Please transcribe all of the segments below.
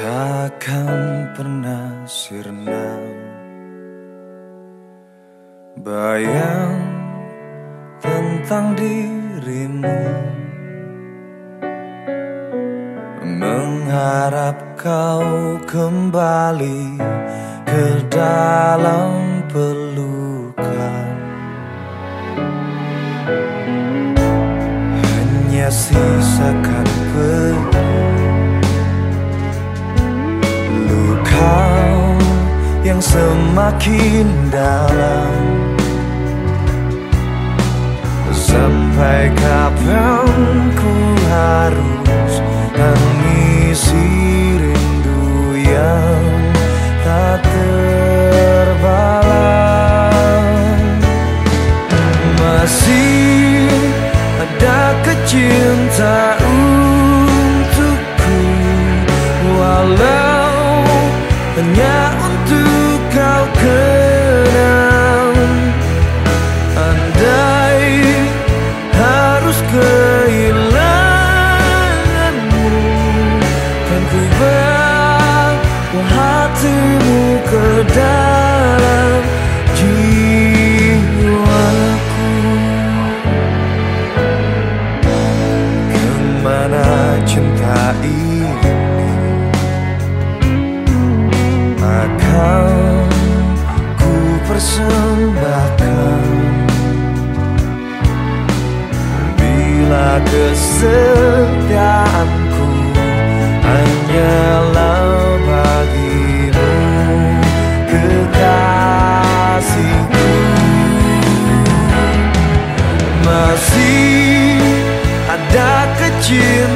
Takkan pernah sirna Bayang tentang dirimu. Mengharap kau kembali ke dalam pelukan. Hanya sisakan semakin dalam. Sampai kapan ku harus mengisi rindu yang tak terbalas? Masih ada kecintaan untukku Walau hanya dalam jiwaku. Ke mana cinta ini Akan ku persembahkan Bila kesetiaanku hanyalah cinta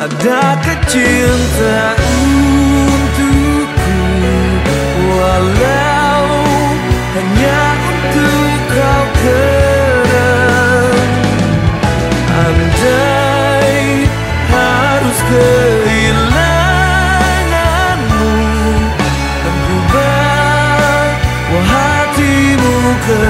Adakah cinta untukku Walau hanya untuk kau kenang Andai harus kehilanganmu Aku bawa hatimu ke